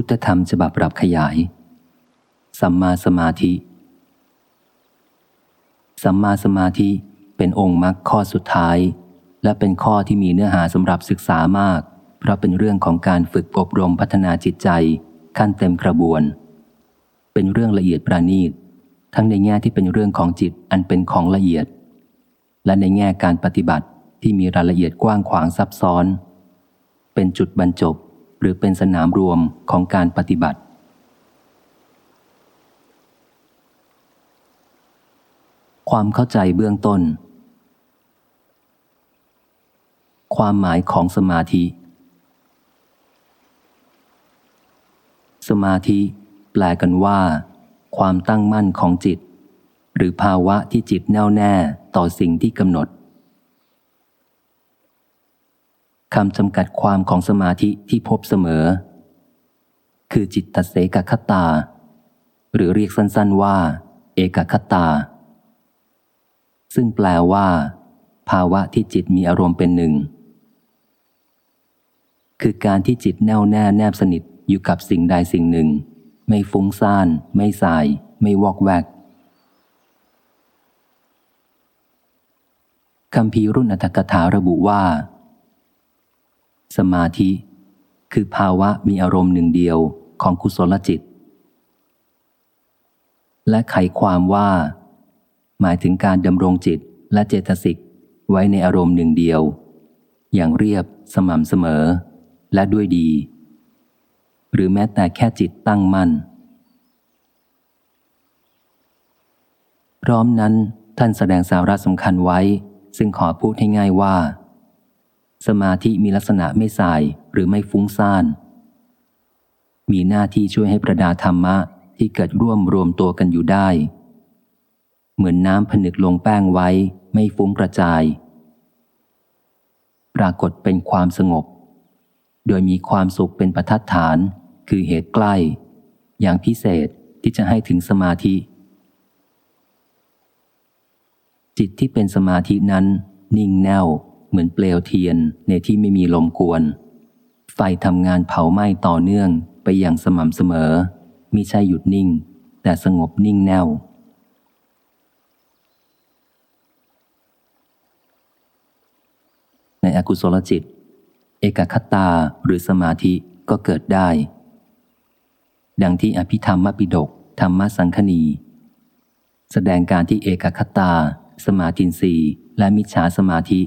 พุทธธรรมฉบับปรับขยาย สัมมาสมาธิ สัมมาสมาธิเป็นองค์มรรคข้อสุดท้าย และเป็นข้อที่มีเนื้อหาสำหรับศึกษามาก เพราะเป็นเรื่องของการฝึกอบรมพัฒนาจิตใจ ขั้นเต็มกระบวน เป็นเรื่องละเอียดประณีต ทั้งในแง่ที่เป็นเรื่องของจิตอันเป็นของละเอียด และในแง่การปฏิบัติที่มีรายละเอียดกว้างขวางซับซ้อน เป็นจุดบรรจบ หรือเป็นสนามรวมของการปฏิบัติ ความเข้าใจเบื้องต้น ความหมายของสมาธิ สมาธิ แปลกันว่า ความตั้งมั่นของจิต หรือภาวะที่จิตแน่วแน่ต่อสิ่งที่กำหนด คำจำกัดความของสมาธิที่พบเสมอ คือจิตตเสกคตา หรือเรียกสั้นๆว่า เอกคตา ซึ่งแปลว่า ภาวะที่จิตมีอารมณ์เป็นหนึ่ง คือการที่จิตแน่วแน่แนบสนิทอยู่กับสิ่งใดสิ่งหนึ่ง ไม่ฟุ้งซ่าน ไม่สาย ไม่วอกแวกคำพีรุ่นอัตถกถาระบุว่า สมาธิ คือภาวะมีอารมณ์หนึ่งเดียวของกุศลจิต และไขความว่า หมายถึงการดำรงจิตและเจตสิกไว้ในอารมณ์หนึ่งเดียว อย่างเรียบสม่ำเสมอ และด้วยดี หรือแม้แต่แค่จิตตั้งมั่น พร้อมนั้นท่านแสดงสาระสำคัญไว้ ซึ่งขอพูดให้ง่ายว่า สมาธิมีลักษณะไม่สายหรือไม่ฟุ้งซ่าน มีหน้าที่ช่วยให้ประดาธรรมะที่เกิดร่วมรวมตัวกันอยู่ได้ เหมือนน้ำผนึกลงแป้งไว้ไม่ฟุ้งกระจาย ปรากฏเป็นความสงบ โดยมีความสุขเป็นประทัดฐาน คือเหตุใกล้ อย่างพิเศษที่จะให้ถึงสมาธิ จิตที่เป็นสมาธินั้นนิ่งแน่ว เหมือนเปลวเทียนในที่ไม่มีลมกวน ไฟทำงานเผาไหม้ต่อเนื่องไปอย่างสม่ำเสมอมิใช่หยุดนิ่ง แต่สงบนิ่งแน่ว ในอกุศลจิต เอกคตาหรือสมาธิก็เกิดได้ ดังที่อภิธรรมปิดกธรรมสังคณี แสดงการที่เอกคตา สมาธินสีและมิจฉาสมาธิ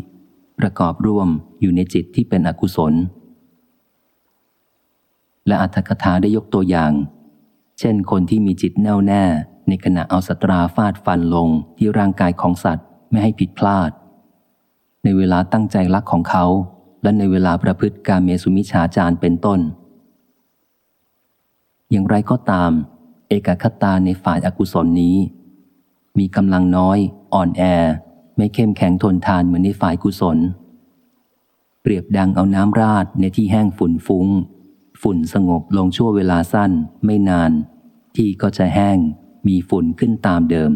ประกอบร่วมอยู่ในจิตที่เป็นอกุศล และอัตถกถาได้ยกตัวอย่าง เช่นคนที่มีจิตแน่วแน่ในขณะเอาสตราฟาดฟันลงที่ร่างกายของสัตว์ไม่ให้ผิดพลาด ในเวลาตั้งใจรักของเขา และในเวลาประพฤติการเมสุมิชาจารเป็นต้น อย่างไรก็ตาม เอกคตาในฝ่ายอากุศลนี้ มีกำลังน้อย อ่อนแอ ไม่เข้มแข็งทนทานเหมือนในฝ่ายกุศล เปรียบดังเอาน้ำราดในที่แห้งฝุ่นฟุง้ง ฝุ่นสงบลงชั่วเวลาสั้น ไม่นาน ที่ก็จะแห้งมีฝุ่นขึ้นตามเดิม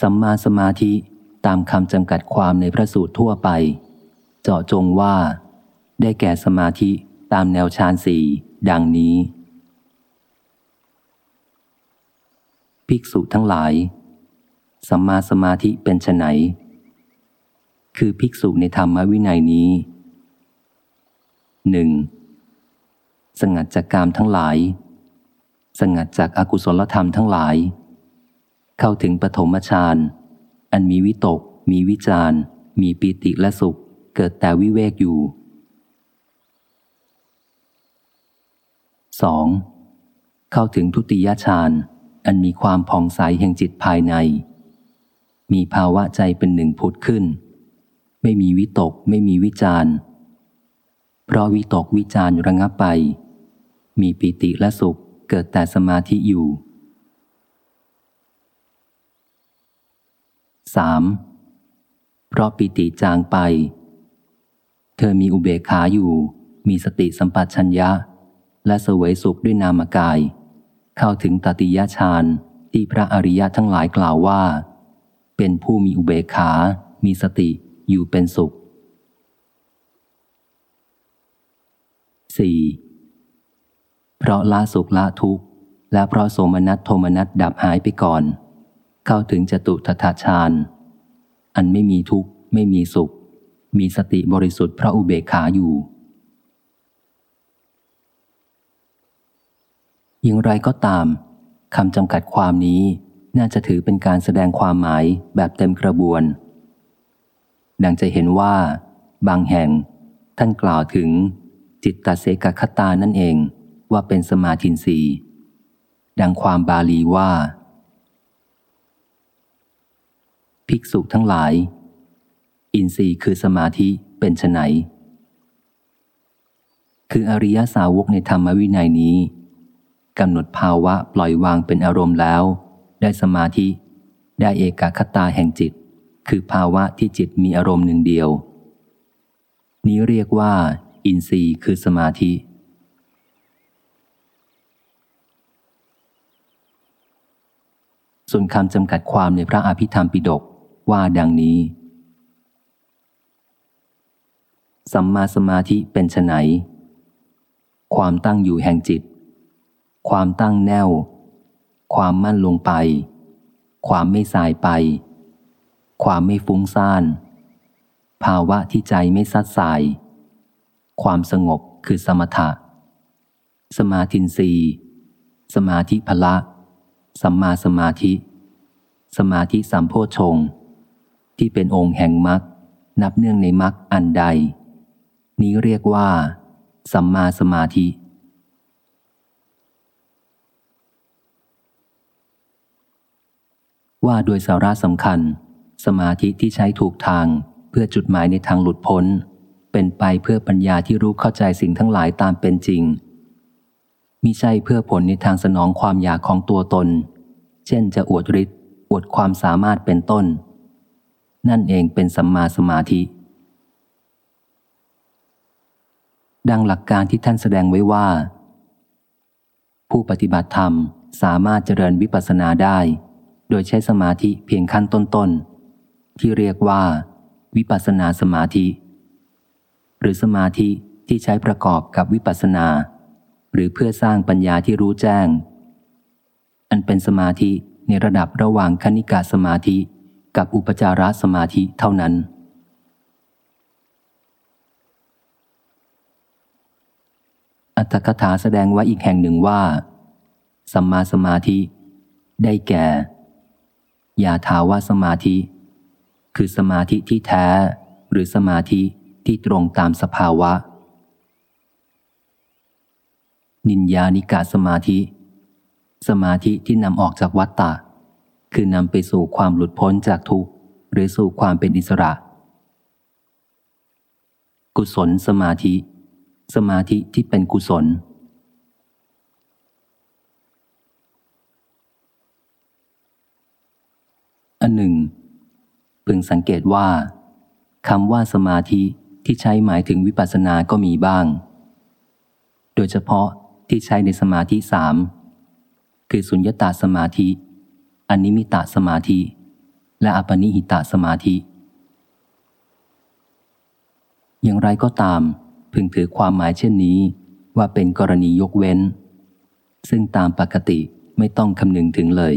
สัมมาสมาธิตามคำจำกัดความในพระสูตรทั่วไป เจาะจงว่า ได้แก่สมาธิตามแนวฌานสี่ดังนี้ ภิกษุทั้งหลายสัมมาสมาธิเป็นไนคือภิกษุในธรรมวินัยนี้หนึ่งสงัดจากกามทั้งหลาย สงัดจากอากุศลธรรมทั้งหลาย เข้าถึงปฐมฌานอันมีวิตก มีวิจารมีปีติและสุข เกิดแต่วิเวกอยู่ 2. เข้าถึงทุติยฌาน อันมีความผ่องใสแห่งจิตภายใน มีภาวะใจเป็นหนึ่งผุดขึ้น ไม่มีวิตกไม่มีวิจารเพราะวิตกวิจารระงับไป มีปิติและสุขเกิดแต่สมาธิอยู่ 3. เพราะปิติจางไป เธอมีอุเบกขาอยู่ มีสติสัมปชัญญะ และเสวยสุขด้วยนามกาย เข้าถึงตติยฌานที่พระอริยะทั้งหลายกล่าวว่า เป็นผู้มีอุเบกขา มีสติอยู่เป็นสุข 4. เพราะละสุขละทุกข์ และเพราะโสมนัสโทมนัสดับหายไปก่อน เข้าถึงจตุทถาฌานอันไม่มีทุกข์ ไม่มีสุข มีสติบริสุทธิ์เพราะอุเบกขาอยู่ อย่างไรก็ตามคำจำกัดความนี้น่าจะถือเป็นการแสดงความหมายแบบเต็มกระบวน ดังจะเห็นว่า บางแห่ง ท่านกล่าวถึง จิตตเสกคตานั่นเองว่าเป็นสมาธินสีดังความบาลีว่า ภิกษุทั้งหลาย อินทรีย์คือสมาธิเป็นไฉนคืออริยสาวกในธรรมวินัยนี้ กำหนดภาวะปล่อยวางเป็นอารมณ์แล้ว ได้สมาธิ ได้เอกคตาแห่งจิต คือภาวะที่จิตมีอารมณ์หนึ่งเดียว นี้เรียกว่า อินทรีย์คือสมาธิ ส่วนคำจำกัดความในพระอภิธรรมปิฎกว่าดังนี้ สัมมาสมาธิเป็นไนความตั้งอยู่แห่งจิต ความตั้งแน่วความมั่นลงไป ความไม่สายไป ความไม่ฟุ้งซ่าน ภาวะที่ใจไม่ซัดสาย ความสงบคือสมถะ สมาธินรีสมาธิพละ สัมมาสมาธิ สมาธิสัมโพชง ที่เป็นองค์แห่งมรรคนับเนื่องในมรรคอันใด นี้เรียกว่า สัมมาสมาธิ ว่าโดยสาระสำคัญ สมาธิที่ใช้ถูกทาง เพื่อจุดหมายในทางหลุดพ้น เป็นไปเพื่อปัญญาที่รู้เข้าใจสิ่งทั้งหลายตามเป็นจริงมิใช่เพื่อผลในทางสนองความอยากของตัวตน เช่นจะอวดฤทธิ์อวดความสามารถเป็นต้น นั่นเองเป็นสัมมาสมาธิ ดังหลักการที่ท่านแสดงไว้ว่า ผู้ปฏิบัติธรรมสามารถเจริญวิปัสสนาได้ โดยใช้สมาธิเพียงขั้นต้นๆ ที่เรียกว่า วิปัสนาสมาธิ หรือสมาธิที่ใช้ประกอบกับวิปัสนา หรือเพื่อสร้างปัญญาที่รู้แจ้ง อันเป็นสมาธิในระดับระหว่างคณิกาสมาธิกับอุปจารสมาธิเท่านั้น อัตถกถาแสดงไว้อีกแห่งหนึ่งว่า สัมมาสมาธิ ได้แก่ ยาทาวาสมาธิ คือสมาธิที่แท้ หรือสมาธิที่ตรงตามสภาวะ นิญญานิกาสมาธิ สมาธิที่นำออกจากวัฏฏะคือนำไปสู่ความหลุดพ้นจากทุกข์ หรือสู่ความเป็นอิสระ กุศลสมาธิ สมาธิที่เป็นกุศลอันหนึ่ง พึงสังเกตว่าคำว่าสมาธิที่ใช้หมายถึงวิปัสสนาก็มีบ้าง โดยเฉพาะที่ใช้ในสมาธิสามคือสุญญตาสมาธิอนิมิตาสมาธิ และอปนิหิตาสมาธิ อย่างไรก็ตาม พึงถือความหมายเช่นนี้ว่าเป็นกรณียกเว้น ซึ่งตามปกติไม่ต้องคำนึงถึงเลย